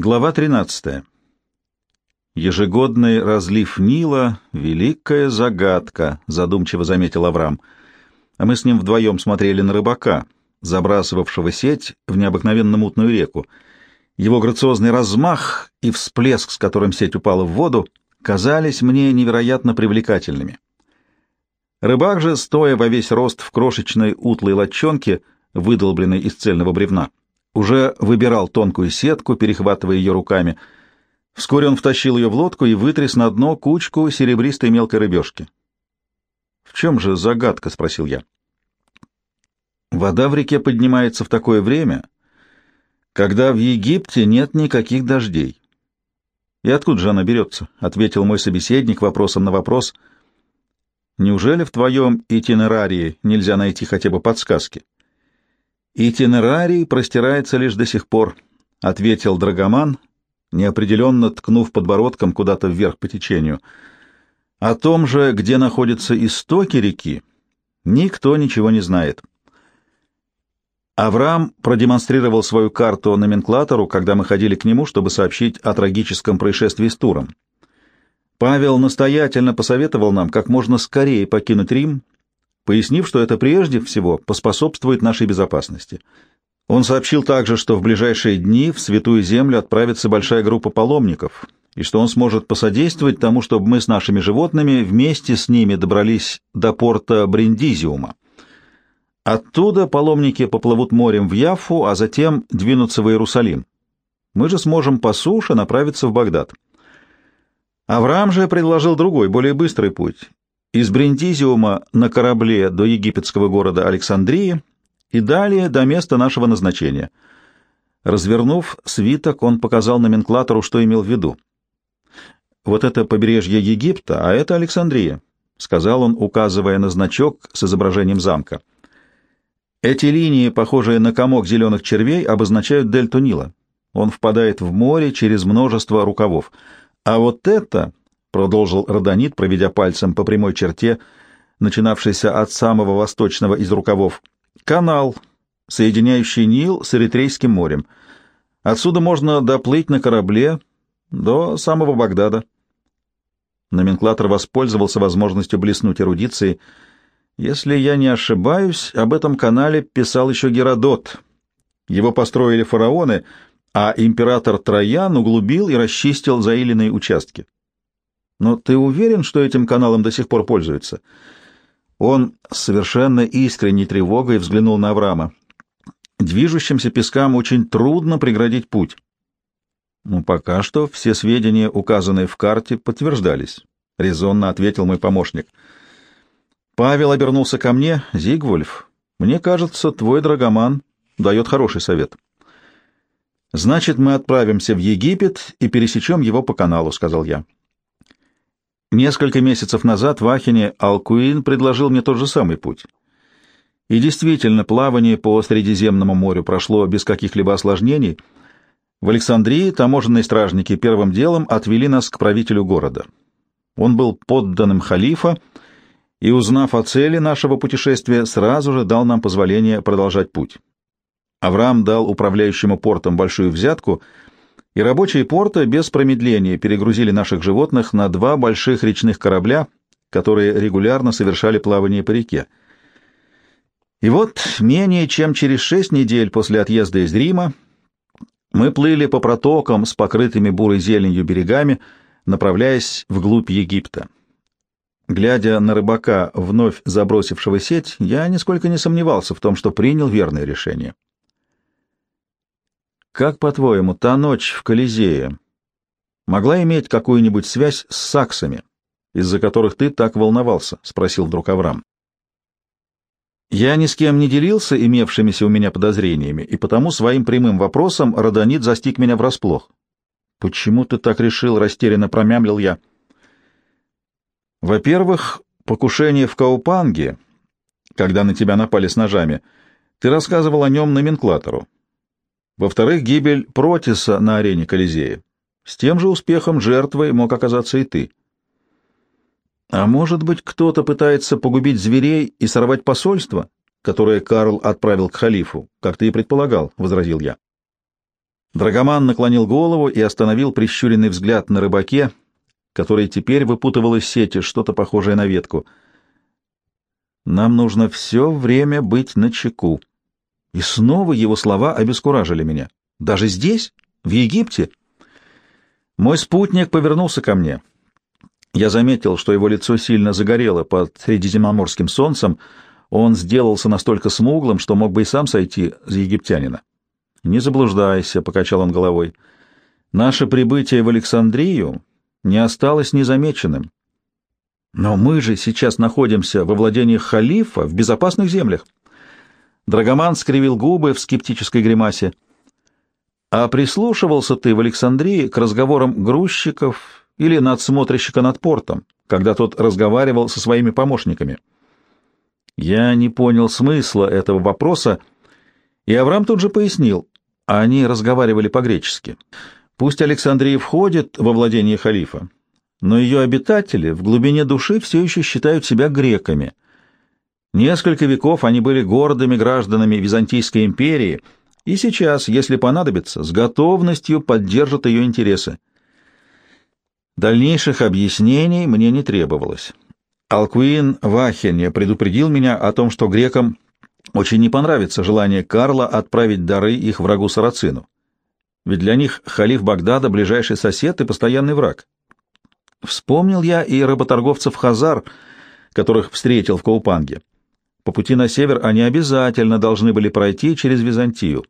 Глава 13. Ежегодный разлив Нила — великая загадка, задумчиво заметил Авраам. А мы с ним вдвоем смотрели на рыбака, забрасывавшего сеть в необыкновенно мутную реку. Его грациозный размах и всплеск, с которым сеть упала в воду, казались мне невероятно привлекательными. Рыбак же, стоя во весь рост в крошечной утлой лодчонке, выдолбленной из цельного бревна, уже выбирал тонкую сетку, перехватывая ее руками. Вскоре он втащил ее в лодку и вытряс на дно кучку серебристой мелкой рыбешки. «В чем же загадка?» — спросил я. «Вода в реке поднимается в такое время, когда в Египте нет никаких дождей». «И откуда же она берется?» — ответил мой собеседник вопросом на вопрос. «Неужели в твоем итинерарии нельзя найти хотя бы подсказки?» «Итинерарий простирается лишь до сих пор», — ответил Драгоман, неопределенно ткнув подбородком куда-то вверх по течению. «О том же, где находятся истоки реки, никто ничего не знает». Авраам продемонстрировал свою карту номенклатору, когда мы ходили к нему, чтобы сообщить о трагическом происшествии с Туром. Павел настоятельно посоветовал нам как можно скорее покинуть Рим пояснив, что это прежде всего поспособствует нашей безопасности. Он сообщил также, что в ближайшие дни в Святую Землю отправится большая группа паломников, и что он сможет посодействовать тому, чтобы мы с нашими животными вместе с ними добрались до порта Бриндизиума. Оттуда паломники поплывут морем в Яффу, а затем двинутся в Иерусалим. Мы же сможем по суше направиться в Багдад. Авраам же предложил другой, более быстрый путь из Бриндизиума на корабле до египетского города Александрии и далее до места нашего назначения. Развернув свиток, он показал номенклатору, что имел в виду. «Вот это побережье Египта, а это Александрия», — сказал он, указывая на значок с изображением замка. «Эти линии, похожие на комок зеленых червей, обозначают дельту Нила. Он впадает в море через множество рукавов. А вот это — продолжил Родонит, проведя пальцем по прямой черте, начинавшейся от самого восточного из рукавов. «Канал, соединяющий Нил с Эритрейским морем. Отсюда можно доплыть на корабле до самого Багдада». Номенклатор воспользовался возможностью блеснуть эрудицией. «Если я не ошибаюсь, об этом канале писал еще Геродот. Его построили фараоны, а император Троян углубил и расчистил заиленные участки». Но ты уверен, что этим каналом до сих пор пользуются?» Он с совершенно искренней тревогой взглянул на Авраама. «Движущимся пескам очень трудно преградить путь». «Ну, пока что все сведения, указанные в карте, подтверждались», — резонно ответил мой помощник. Павел обернулся ко мне. «Зигвульф, мне кажется, твой драгоман дает хороший совет». «Значит, мы отправимся в Египет и пересечем его по каналу», — сказал я. Несколько месяцев назад в Ахене Алкуин предложил мне тот же самый путь. И действительно, плавание по Средиземному морю прошло без каких-либо осложнений. В Александрии таможенные стражники первым делом отвели нас к правителю города. Он был подданным халифа, и, узнав о цели нашего путешествия, сразу же дал нам позволение продолжать путь. Авраам дал управляющему портом большую взятку — и рабочие порта без промедления перегрузили наших животных на два больших речных корабля, которые регулярно совершали плавание по реке. И вот менее чем через шесть недель после отъезда из Рима мы плыли по протокам с покрытыми бурой зеленью берегами, направляясь вглубь Египта. Глядя на рыбака, вновь забросившего сеть, я нисколько не сомневался в том, что принял верное решение. Как, по-твоему, та ночь в Колизее могла иметь какую-нибудь связь с саксами, из-за которых ты так волновался? — спросил вдруг Авраам. Я ни с кем не делился имевшимися у меня подозрениями, и потому своим прямым вопросом Родонит застиг меня врасплох. «Почему ты так решил?» — растерянно промямлил я. «Во-первых, покушение в Каупанге, когда на тебя напали с ножами, ты рассказывал о нем номенклатору. Во-вторых, гибель Протиса на арене Колизея. С тем же успехом жертвой мог оказаться и ты. А может быть, кто-то пытается погубить зверей и сорвать посольство, которое Карл отправил к халифу, как ты и предполагал, — возразил я. Драгоман наклонил голову и остановил прищуренный взгляд на рыбаке, который теперь выпутывал из сети что-то похожее на ветку. «Нам нужно все время быть начеку». И снова его слова обескуражили меня. «Даже здесь? В Египте?» Мой спутник повернулся ко мне. Я заметил, что его лицо сильно загорело под средиземноморским солнцем. Он сделался настолько смуглым, что мог бы и сам сойти за египтянина. «Не заблуждайся», — покачал он головой. «Наше прибытие в Александрию не осталось незамеченным. Но мы же сейчас находимся во владениях халифа в безопасных землях». Драгоман скривил губы в скептической гримасе. «А прислушивался ты в Александрии к разговорам грузчиков или надсмотрщика над портом, когда тот разговаривал со своими помощниками?» Я не понял смысла этого вопроса, и Авраам тут же пояснил. Они разговаривали по-гречески. Пусть Александрия входит во владение халифа, но ее обитатели в глубине души все еще считают себя греками. Несколько веков они были гордыми гражданами Византийской империи, и сейчас, если понадобится, с готовностью поддержат ее интересы. Дальнейших объяснений мне не требовалось. Алкуин Вахене предупредил меня о том, что грекам очень не понравится желание Карла отправить дары их врагу Сарацину. Ведь для них халиф Багдада — ближайший сосед и постоянный враг. Вспомнил я и работорговцев Хазар, которых встретил в Каупанге. По пути на север они обязательно должны были пройти через Византию.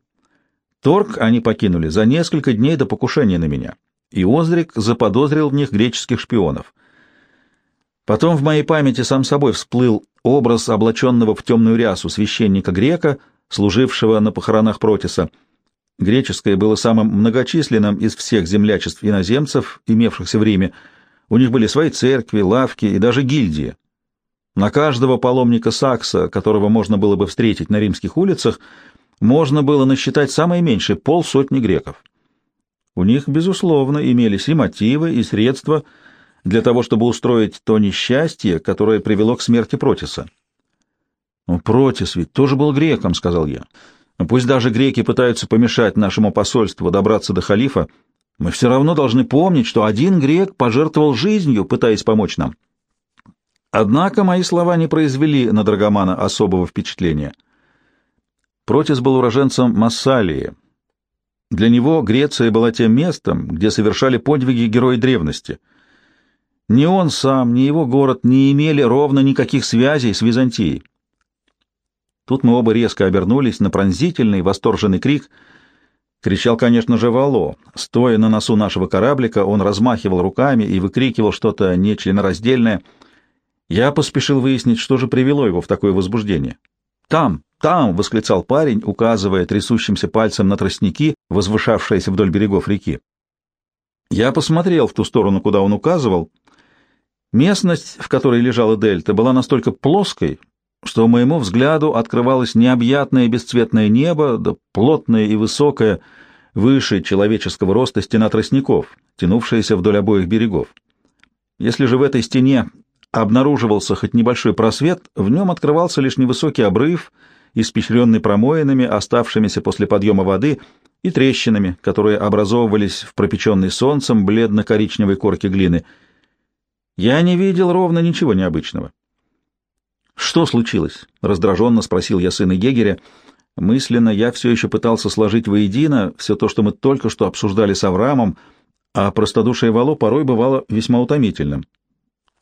Торг они покинули за несколько дней до покушения на меня, и Озрик заподозрил в них греческих шпионов. Потом в моей памяти сам собой всплыл образ облаченного в темную рясу священника-грека, служившего на похоронах Протиса. Греческое было самым многочисленным из всех землячеств иноземцев, имевшихся в Риме. У них были свои церкви, лавки и даже гильдии. На каждого паломника Сакса, которого можно было бы встретить на римских улицах, можно было насчитать самое меньшее полсотни греков. У них, безусловно, имелись и мотивы, и средства — для того, чтобы устроить то несчастье, которое привело к смерти Протиса. «Ну, «Протис ведь тоже был греком», — сказал я. «Пусть даже греки пытаются помешать нашему посольству добраться до халифа, мы все равно должны помнить, что один грек пожертвовал жизнью, пытаясь помочь нам». Однако мои слова не произвели на Драгомана особого впечатления. Протис был уроженцем Массалии. Для него Греция была тем местом, где совершали подвиги герои древности — ни он сам, ни его город не имели ровно никаких связей с Византией. Тут мы оба резко обернулись на пронзительный, восторженный крик. Кричал, конечно же, Вало. Стоя на носу нашего кораблика, он размахивал руками и выкрикивал что-то нечленораздельное. Я поспешил выяснить, что же привело его в такое возбуждение. «Там, там!» — восклицал парень, указывая трясущимся пальцем на тростники, возвышавшиеся вдоль берегов реки. Я посмотрел в ту сторону, куда он указывал, Местность, в которой лежала дельта, была настолько плоской, что моему взгляду открывалось необъятное бесцветное небо, да плотное и высокое, выше человеческого роста стена тростников, тянувшаяся вдоль обоих берегов. Если же в этой стене обнаруживался хоть небольшой просвет, в нем открывался лишь невысокий обрыв, испещренный промоинами, оставшимися после подъема воды, и трещинами, которые образовывались в пропеченной солнцем бледно-коричневой корке глины — я не видел ровно ничего необычного. «Что случилось?» — раздраженно спросил я сына Гегеря. Мысленно я все еще пытался сложить воедино все то, что мы только что обсуждали с Авраамом, а простодушие Вало порой бывало весьма утомительным.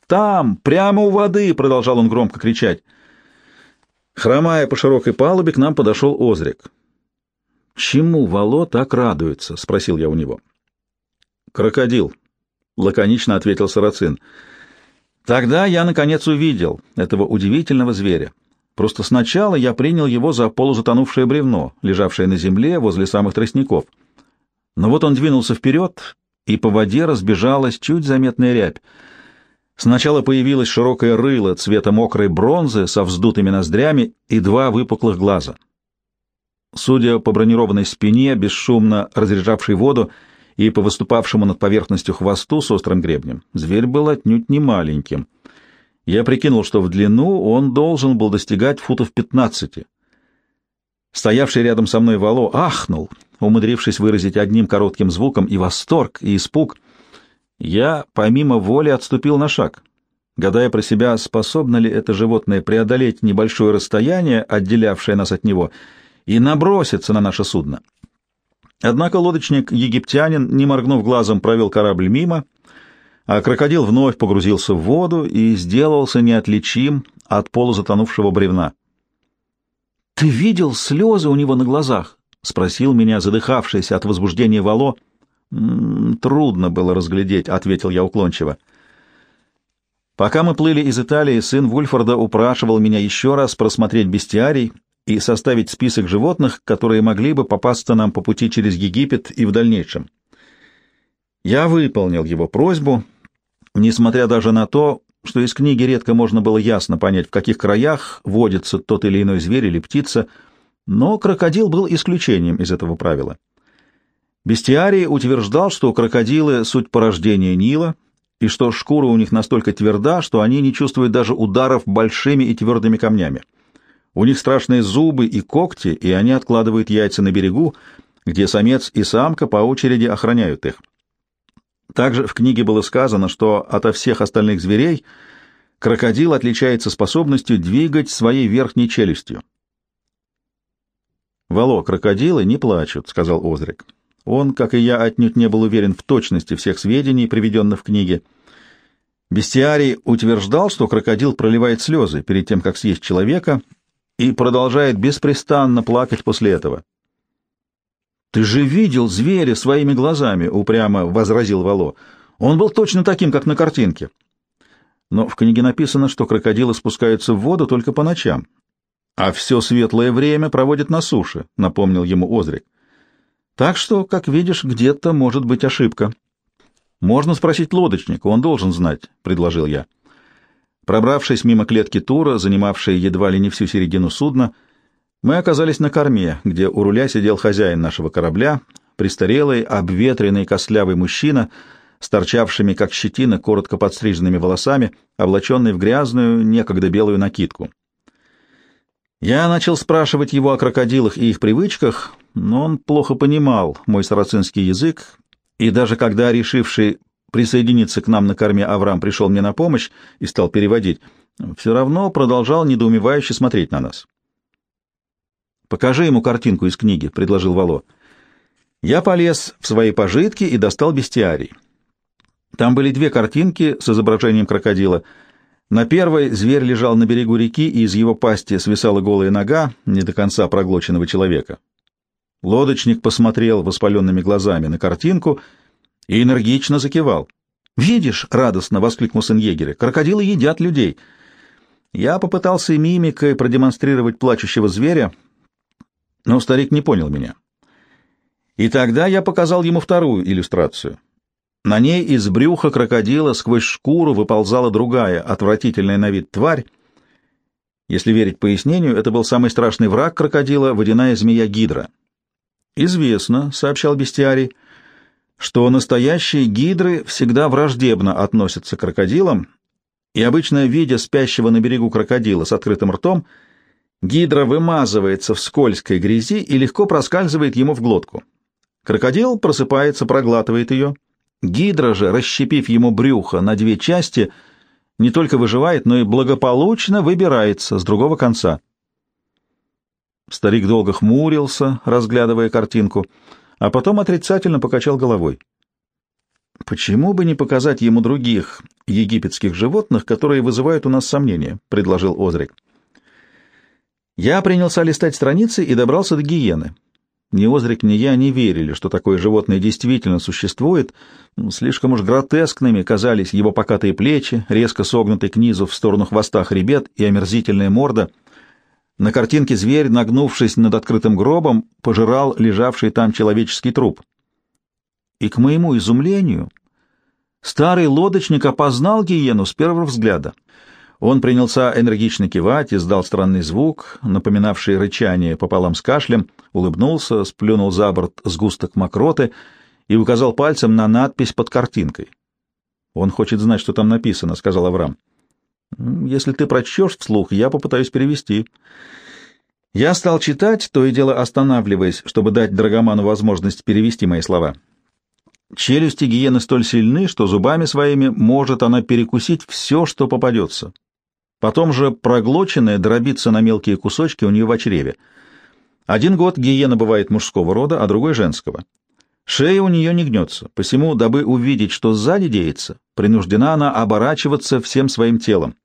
«Там, прямо у воды!» — продолжал он громко кричать. Хромая по широкой палубе, к нам подошел Озрик. «Чему Вало так радуется?» — спросил я у него. «Крокодил», — лаконично ответил Сарацин. Тогда я, наконец, увидел этого удивительного зверя. Просто сначала я принял его за полузатонувшее бревно, лежавшее на земле возле самых тростников. Но вот он двинулся вперед, и по воде разбежалась чуть заметная рябь. Сначала появилось широкое рыло цвета мокрой бронзы со вздутыми ноздрями и два выпуклых глаза. Судя по бронированной спине, бесшумно разряжавшей воду, и по выступавшему над поверхностью хвосту с острым гребнем зверь был отнюдь не маленьким. Я прикинул, что в длину он должен был достигать футов пятнадцати. Стоявший рядом со мной Вало ахнул умудрившись выразить одним коротким звуком и восторг, и испуг. Я, помимо воли, отступил на шаг, гадая про себя, способно ли это животное преодолеть небольшое расстояние, отделявшее нас от него, и наброситься на наше судно. Однако лодочник-египтянин, не моргнув глазом, провел корабль мимо, а крокодил вновь погрузился в воду и сделался неотличим от полузатонувшего бревна. «Ты видел слезы у него на глазах?» — спросил меня задыхавшийся от возбуждения Вало. «Трудно было разглядеть», — ответил я уклончиво. Пока мы плыли из Италии, сын Вульфорда упрашивал меня еще раз просмотреть бестиарий и составить список животных, которые могли бы попасться нам по пути через Египет и в дальнейшем. Я выполнил его просьбу, несмотря даже на то, что из книги редко можно было ясно понять, в каких краях водится тот или иной зверь или птица, но крокодил был исключением из этого правила. Бестиарий утверждал, что крокодилы — суть порождения Нила, и что шкура у них настолько тверда, что они не чувствуют даже ударов большими и твердыми камнями. У них страшные зубы и когти, и они откладывают яйца на берегу, где самец и самка по очереди охраняют их. Также в книге было сказано, что ото всех остальных зверей крокодил отличается способностью двигать своей верхней челюстью. «Вало, крокодилы не плачут», — сказал Озрик. Он, как и я, отнюдь не был уверен в точности всех сведений, приведенных в книге. Бестиарий утверждал, что крокодил проливает слезы перед тем, как съесть человека, и продолжает беспрестанно плакать после этого. «Ты же видел зверя своими глазами», — упрямо возразил Вало. «Он был точно таким, как на картинке». Но в книге написано, что крокодилы спускаются в воду только по ночам, а все светлое время проводят на суше, — напомнил ему Озрик. Так что, как видишь, где-то может быть ошибка. Можно спросить лодочника, он должен знать, — предложил я. Пробравшись мимо клетки Тура, занимавшей едва ли не всю середину судна, — мы оказались на корме, где у руля сидел хозяин нашего корабля, престарелый, обветренный костлявый мужчина с торчавшими, как щетина, коротко подстриженными волосами, облаченный в грязную, некогда белую накидку. Я начал спрашивать его о крокодилах и их привычках, но он плохо понимал мой сарацинский язык, и даже когда решивший присоединиться к нам на корме Авраам пришел мне на помощь и стал переводить, все равно продолжал недоумевающе смотреть на нас. «Покажи ему картинку из книги», — предложил Вало. Я полез в свои пожитки и достал бестиарий. Там были две картинки с изображением крокодила. На первой зверь лежал на берегу реки, и из его пасти свисала голая нога, не до конца проглоченного человека. Лодочник посмотрел воспаленными глазами на картинку и энергично закивал. «Видишь?» — радостно воскликнул сын егеря. «Крокодилы едят людей». Я попытался мимикой продемонстрировать плачущего зверя — но старик не понял меня. И тогда я показал ему вторую иллюстрацию. На ней из брюха крокодила сквозь шкуру выползала другая, отвратительная на вид тварь. Если верить пояснению, это был самый страшный враг крокодила — водяная змея Гидра. «Известно», — сообщал бестиарий, — «что настоящие гидры всегда враждебно относятся к крокодилам, и обычно, видя спящего на берегу крокодила с открытым ртом, — Гидра вымазывается в скользкой грязи и легко проскальзывает ему в глотку. Крокодил просыпается, проглатывает ее. Гидра же, расщепив ему брюхо на две части, не только выживает, но и благополучно выбирается с другого конца. Старик долго хмурился, разглядывая картинку, а потом отрицательно покачал головой. «Почему бы не показать ему других египетских животных, которые вызывают у нас сомнения?» — предложил Озрик. Я принялся листать страницы и добрался до гиены. Ни Озрик, ни я не верили, что такое животное действительно существует. Слишком уж гротескными казались его покатые плечи, резко согнутый к низу в сторону хвоста хребет и омерзительная морда. На картинке зверь, нагнувшись над открытым гробом, пожирал лежавший там человеческий труп. И, к моему изумлению, старый лодочник опознал гиену с первого взгляда — он принялся энергично кивать, издал странный звук, напоминавший рычание пополам с кашлем, улыбнулся, сплюнул за борт сгусток мокроты и указал пальцем на надпись под картинкой. «Он хочет знать, что там написано», — сказал Авраам. «Если ты прочтешь вслух, я попытаюсь перевести». Я стал читать, то и дело останавливаясь, чтобы дать Драгоману возможность перевести мои слова. Челюсти гиены столь сильны, что зубами своими может она перекусить все, что попадется. Потом же проглоченное дробится на мелкие кусочки у нее в чреве. Один год гиена бывает мужского рода, а другой — женского. Шея у нее не гнется, посему, дабы увидеть, что сзади деется, принуждена она оборачиваться всем своим телом.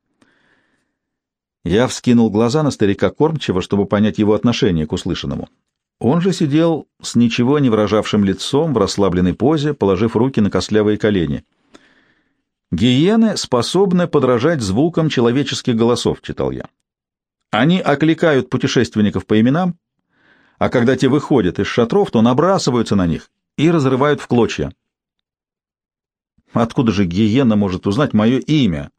Я вскинул глаза на старика Кормчева, чтобы понять его отношение к услышанному. Он же сидел с ничего не выражавшим лицом в расслабленной позе, положив руки на костлявые колени. «Гиены способны подражать звукам человеческих голосов», — читал я. «Они окликают путешественников по именам, а когда те выходят из шатров, то набрасываются на них и разрывают в клочья». «Откуда же гиена может узнать мое имя?»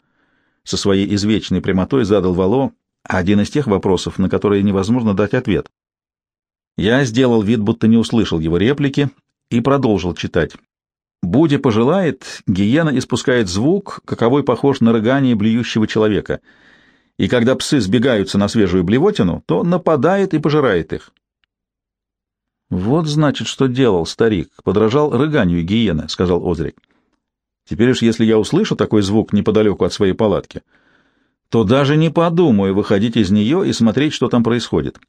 Со своей извечной прямотой задал Вало один из тех вопросов, на которые невозможно дать ответ. Я сделал вид, будто не услышал его реплики, и продолжил читать. Будя пожелает, гиена испускает звук, каковой похож на рыгание блюющего человека, и когда псы сбегаются на свежую блевотину, то нападает и пожирает их. «Вот, значит, что делал старик, подражал рыганию гиены», — сказал Озрик. «Теперь уж если я услышу такой звук неподалеку от своей палатки, то даже не подумаю выходить из нее и смотреть, что там происходит».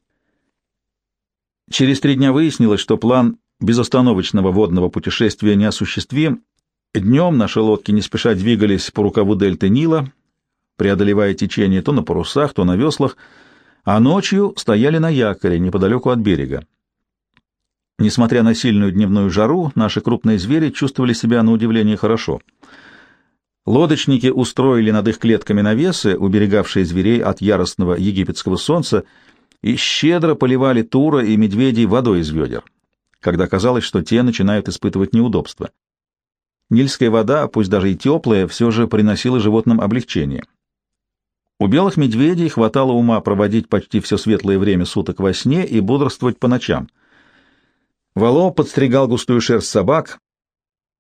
Через три дня выяснилось, что план безостановочного водного путешествия неосуществим. Днем наши лодки не спеша двигались по рукаву дельты Нила, преодолевая течение то на парусах, то на веслах, а ночью стояли на якоре неподалеку от берега. Несмотря на сильную дневную жару, наши крупные звери чувствовали себя на удивление хорошо. Лодочники устроили над их клетками навесы, уберегавшие зверей от яростного египетского солнца, и щедро поливали тура и медведей водой из ведер, когда казалось, что те начинают испытывать неудобства. Нильская вода, пусть даже и теплая, все же приносила животным облегчение. У белых медведей хватало ума проводить почти все светлое время суток во сне и бодрствовать по ночам. Вало подстригал густую шерсть собак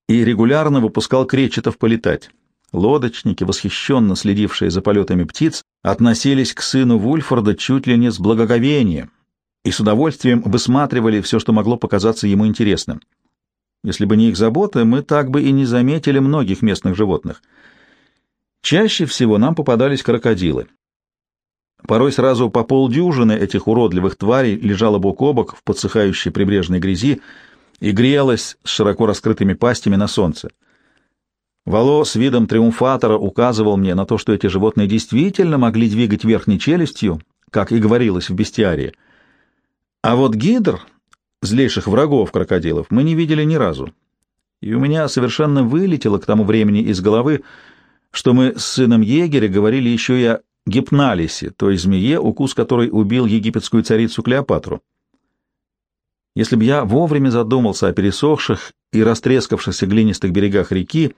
и регулярно выпускал кречетов полетать. Лодочники, восхищенно следившие за полетами птиц, относились к сыну Вульфорда чуть ли не с благоговением и с удовольствием высматривали все, что могло показаться ему интересным. Если бы не их заботы, мы так бы и не заметили многих местных животных. Чаще всего нам попадались крокодилы. Порой сразу по полдюжины этих уродливых тварей лежало бок о бок в подсыхающей прибрежной грязи и грелось с широко раскрытыми пастями на солнце. Вало с видом триумфатора указывал мне на то, что эти животные действительно могли двигать верхней челюстью, как и говорилось в бестиарии. А вот гидр, злейших врагов крокодилов, мы не видели ни разу. И у меня совершенно вылетело к тому времени из головы, что мы с сыном егеря говорили еще и о гипналисе, той змее, укус которой убил египетскую царицу Клеопатру. Если бы я вовремя задумался о пересохших и растрескавшихся глинистых берегах реки,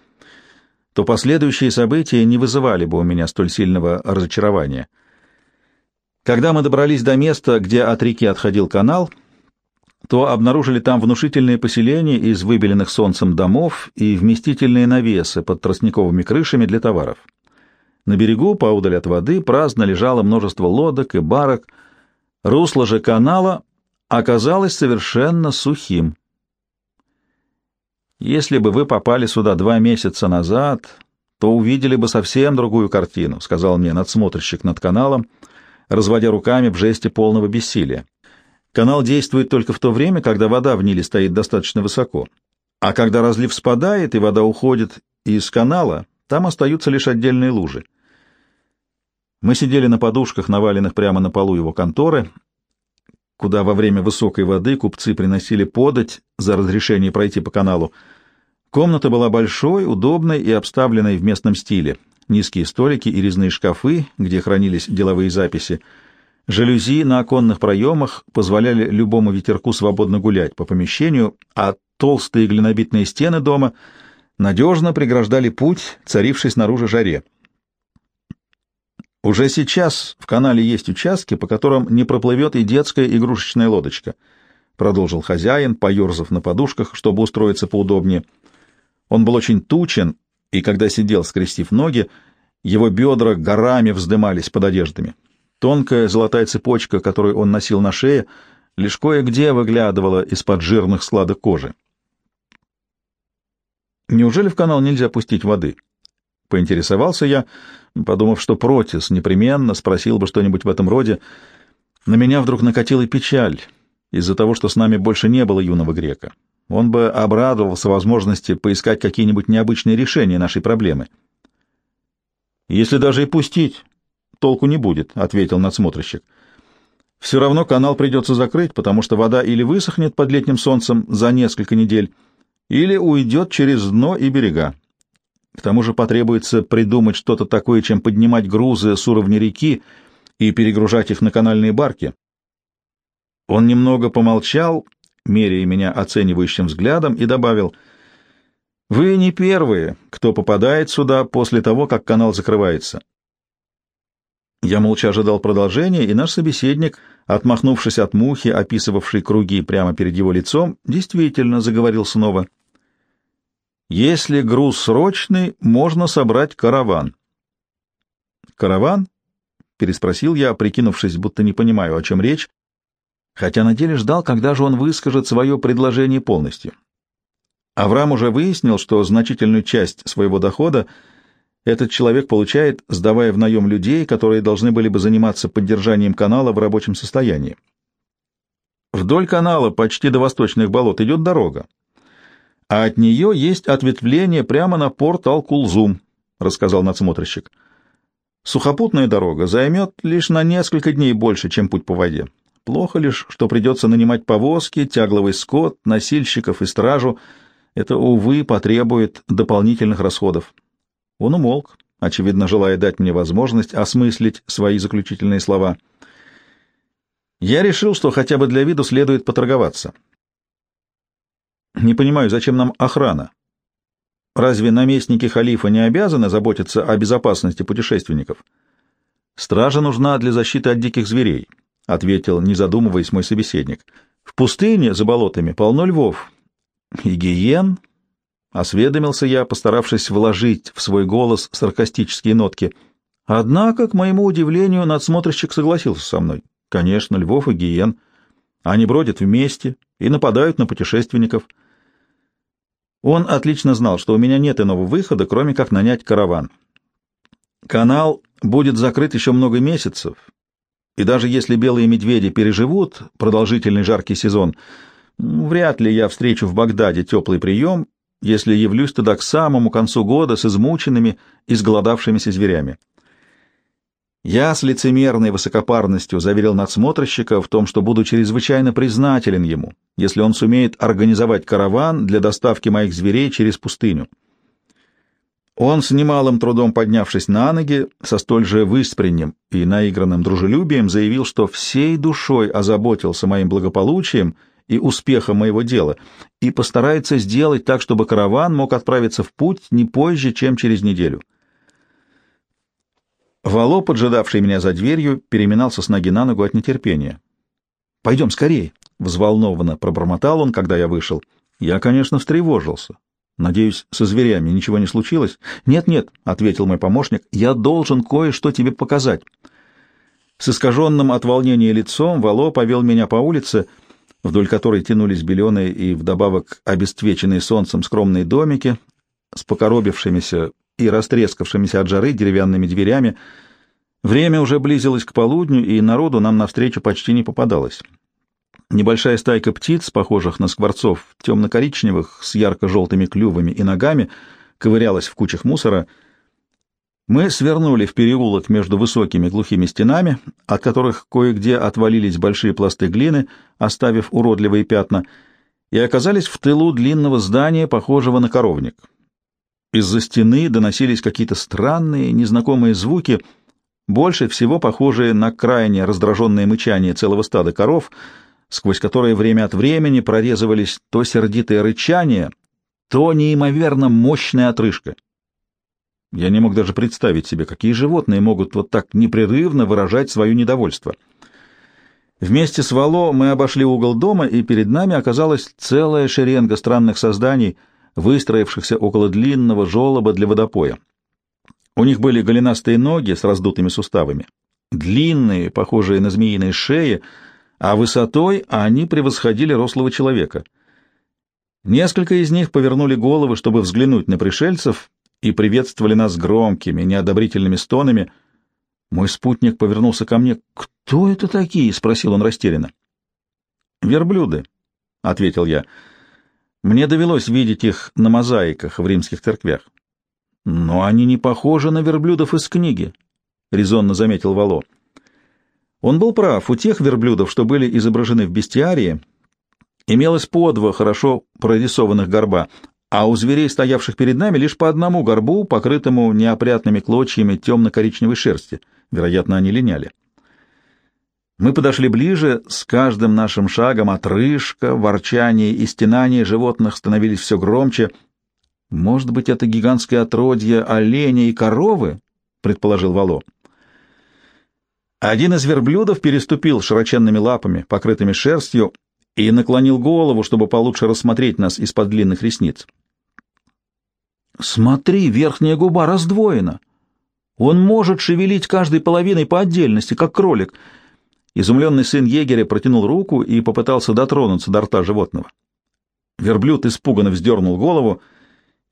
то последующие события не вызывали бы у меня столь сильного разочарования. Когда мы добрались до места, где от реки отходил канал, то обнаружили там внушительные поселения из выбеленных солнцем домов и вместительные навесы под тростниковыми крышами для товаров. На берегу, поудаль от воды, праздно лежало множество лодок и барок. Русло же канала оказалось совершенно сухим. Если бы вы попали сюда два месяца назад, то увидели бы совсем другую картину, — сказал мне надсмотрщик над каналом, разводя руками в жесте полного бессилия. Канал действует только в то время, когда вода в Ниле стоит достаточно высоко. А когда разлив спадает и вода уходит из канала, там остаются лишь отдельные лужи. Мы сидели на подушках, наваленных прямо на полу его конторы, куда во время высокой воды купцы приносили подать за разрешение пройти по каналу. Комната была большой, удобной и обставленной в местном стиле. Низкие столики и резные шкафы, где хранились деловые записи. Жалюзи на оконных проемах позволяли любому ветерку свободно гулять по помещению, а толстые глинобитные стены дома надежно преграждали путь, царивший снаружи жаре. Уже сейчас в канале есть участки, по которым не проплывет и детская игрушечная лодочка, — продолжил хозяин, поерзав на подушках, чтобы устроиться поудобнее. Он был очень тучен, и когда сидел, скрестив ноги, его бедра горами вздымались под одеждами. Тонкая золотая цепочка, которую он носил на шее, лишь кое-где выглядывала из-под жирных складок кожи. «Неужели в канал нельзя пустить воды?» — поинтересовался я, подумав, что Протис непременно спросил бы что-нибудь в этом роде. На меня вдруг накатила печаль из-за того, что с нами больше не было юного грека. Он бы обрадовался возможности поискать какие-нибудь необычные решения нашей проблемы. «Если даже и пустить, толку не будет», — ответил надсмотрщик. «Все равно канал придется закрыть, потому что вода или высохнет под летним солнцем за несколько недель, или уйдет через дно и берега. К тому же потребуется придумать что-то такое, чем поднимать грузы с уровня реки и перегружать их на канальные барки. Он немного помолчал, меряя меня оценивающим взглядом, и добавил, «Вы не первые, кто попадает сюда после того, как канал закрывается». Я молча ожидал продолжения, и наш собеседник, отмахнувшись от мухи, описывавшей круги прямо перед его лицом, действительно заговорил снова. Если груз срочный, можно собрать караван. Караван? переспросил я, прикинувшись, будто не понимаю, о чем речь, хотя на деле ждал, когда же он выскажет свое предложение полностью. Авраам уже выяснил, что значительную часть своего дохода этот человек получает, сдавая в наем людей, которые должны были бы заниматься поддержанием канала в рабочем состоянии. Вдоль канала почти до восточных болот идет дорога, а от нее есть ответвление прямо на порт Ал-Кулзум, — рассказал надсмотрщик. Сухопутная дорога займет лишь на несколько дней больше, чем путь по воде. Плохо лишь, что придется нанимать повозки, тягловый скот, носильщиков и стражу. Это, увы, потребует дополнительных расходов. Он умолк, очевидно, желая дать мне возможность осмыслить свои заключительные слова. Я решил, что хотя бы для виду следует поторговаться. Не понимаю, зачем нам охрана? Разве наместники халифа не обязаны заботиться о безопасности путешественников? Стража нужна для защиты от диких зверей, — ответил, не задумываясь, мой собеседник. В пустыне за болотами полно львов. И гиен? Осведомился я, постаравшись вложить в свой голос саркастические нотки. Однако, к моему удивлению, надсмотрщик согласился со мной. Конечно, львов и гиен. Они бродят вместе и нападают на путешественников — он отлично знал, что у меня нет иного выхода, кроме как нанять караван. Канал будет закрыт еще много месяцев, и даже если белые медведи переживут продолжительный жаркий сезон, вряд ли я встречу в Багдаде теплый прием, если явлюсь туда к самому концу года с измученными и сголодавшимися зверями. Я с лицемерной высокопарностью заверил надсмотрщика в том, что буду чрезвычайно признателен ему, если он сумеет организовать караван для доставки моих зверей через пустыню. Он с немалым трудом поднявшись на ноги, со столь же выспренним и наигранным дружелюбием заявил, что всей душой озаботился моим благополучием и успехом моего дела и постарается сделать так, чтобы караван мог отправиться в путь не позже, чем через неделю. Вало, поджидавший меня за дверью, переминался с ноги на ногу от нетерпения. «Пойдем скорее!» — взволнованно пробормотал он, когда я вышел. Я, конечно, встревожился. Надеюсь, со зверями ничего не случилось? «Нет-нет», — ответил мой помощник, — «я должен кое-что тебе показать». С искаженным от волнения лицом Вало повел меня по улице, вдоль которой тянулись беленые и вдобавок обесцвеченные солнцем скромные домики с покоробившимися и растрескавшимися от жары деревянными дверями. Время уже близилось к полудню, и народу нам навстречу почти не попадалось. Небольшая стайка птиц, похожих на скворцов, темно-коричневых, с ярко-желтыми клювами и ногами, ковырялась в кучах мусора. Мы свернули в переулок между высокими глухими стенами, от которых кое-где отвалились большие пласты глины, оставив уродливые пятна, и оказались в тылу длинного здания, похожего на коровник. Из-за стены доносились какие-то странные, незнакомые звуки, больше всего похожие на крайне раздраженное мычание целого стада коров, сквозь которые время от времени прорезывались то сердитое рычание, то неимоверно мощная отрыжка. Я не мог даже представить себе, какие животные могут вот так непрерывно выражать свое недовольство. Вместе с Вало мы обошли угол дома, и перед нами оказалась целая шеренга странных созданий — выстроившихся около длинного желоба для водопоя. У них были голенастые ноги с раздутыми суставами, длинные, похожие на змеиные шеи, а высотой они превосходили рослого человека. Несколько из них повернули головы, чтобы взглянуть на пришельцев, и приветствовали нас громкими, неодобрительными стонами. Мой спутник повернулся ко мне. «Кто это такие?» — спросил он растерянно. «Верблюды», — ответил я. «Мне довелось видеть их на мозаиках в римских церквях». «Но они не похожи на верблюдов из книги», — резонно заметил Вало. Он был прав, у тех верблюдов, что были изображены в бестиарии, имелось по два хорошо прорисованных горба, а у зверей, стоявших перед нами, лишь по одному горбу, покрытому неопрятными клочьями темно-коричневой шерсти. Вероятно, они линяли. Мы подошли ближе, с каждым нашим шагом отрыжка, ворчание и стенание животных становились все громче. «Может быть, это гигантское отродье оленя и коровы?» — предположил Вало. Один из верблюдов переступил широченными лапами, покрытыми шерстью, и наклонил голову, чтобы получше рассмотреть нас из-под длинных ресниц. «Смотри, верхняя губа раздвоена. Он может шевелить каждой половиной по отдельности, как кролик». Изумленный сын егеря протянул руку и попытался дотронуться до рта животного. Верблюд испуганно вздернул голову,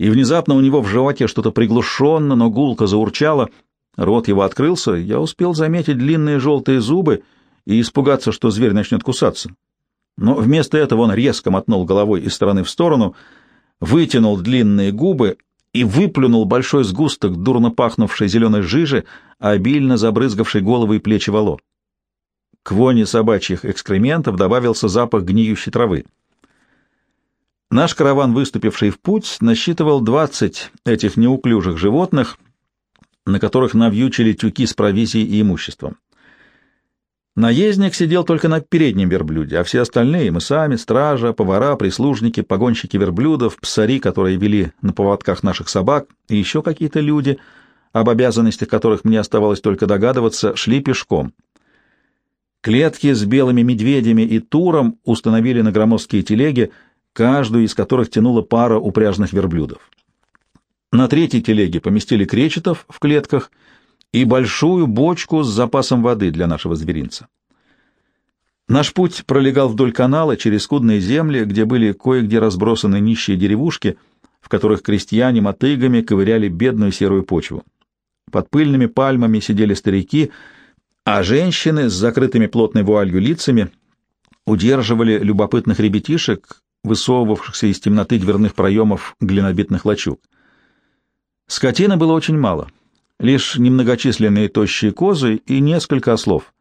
и внезапно у него в животе что-то приглушенно, но гулко заурчало. Рот его открылся, я успел заметить длинные желтые зубы и испугаться, что зверь начнет кусаться. Но вместо этого он резко мотнул головой из стороны в сторону, вытянул длинные губы и выплюнул большой сгусток дурно пахнувшей зеленой жижи, обильно забрызгавшей головы и плечи вало. К воне собачьих экскрементов добавился запах гниющей травы. Наш караван, выступивший в путь, насчитывал двадцать этих неуклюжих животных, на которых навьючили тюки с провизией и имуществом. Наездник сидел только на переднем верблюде, а все остальные — мы сами, стража, повара, прислужники, погонщики верблюдов, псари, которые вели на поводках наших собак, и еще какие-то люди, об обязанностях которых мне оставалось только догадываться, шли пешком. Клетки с белыми медведями и туром установили на громоздкие телеги, каждую из которых тянула пара упряжных верблюдов. На третьей телеге поместили кречетов в клетках и большую бочку с запасом воды для нашего зверинца. Наш путь пролегал вдоль канала через скудные земли, где были кое-где разбросаны нищие деревушки, в которых крестьяне мотыгами ковыряли бедную серую почву. Под пыльными пальмами сидели старики — а женщины с закрытыми плотной вуалью лицами удерживали любопытных ребятишек, высовывавшихся из темноты дверных проемов глинобитных лачуг. Скотины было очень мало, лишь немногочисленные тощие козы и несколько ослов.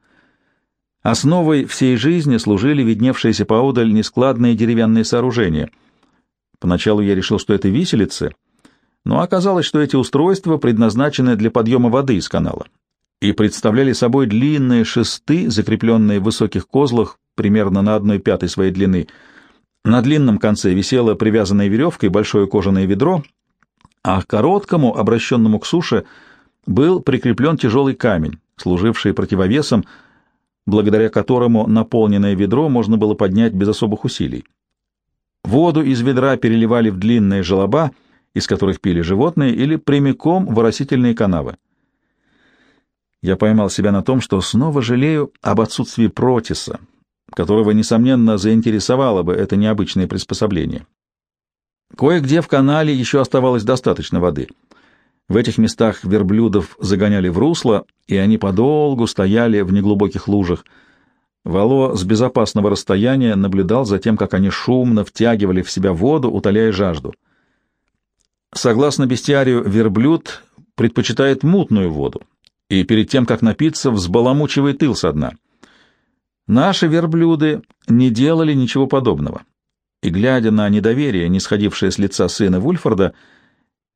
Основой всей жизни служили видневшиеся поодаль нескладные деревянные сооружения. Поначалу я решил, что это виселицы, но оказалось, что эти устройства предназначены для подъема воды из канала и представляли собой длинные шесты, закрепленные в высоких козлах примерно на одной пятой своей длины. На длинном конце висело привязанной веревкой большое кожаное ведро, а к короткому, обращенному к суше, был прикреплен тяжелый камень, служивший противовесом, благодаря которому наполненное ведро можно было поднять без особых усилий. Воду из ведра переливали в длинные желоба, из которых пили животные, или прямиком в оросительные канавы. Я поймал себя на том, что снова жалею об отсутствии протиса, которого, несомненно, заинтересовало бы это необычное приспособление. Кое-где в канале еще оставалось достаточно воды. В этих местах верблюдов загоняли в русло, и они подолгу стояли в неглубоких лужах. Вало с безопасного расстояния наблюдал за тем, как они шумно втягивали в себя воду, утоляя жажду. Согласно бестиарию, верблюд предпочитает мутную воду, и перед тем, как напиться, взбаламучивает тыл со дна. Наши верблюды не делали ничего подобного. И, глядя на недоверие, не сходившее с лица сына Вульфорда,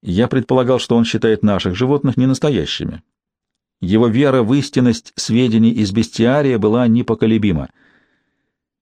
я предполагал, что он считает наших животных ненастоящими. Его вера в истинность сведений из бестиария была непоколебима —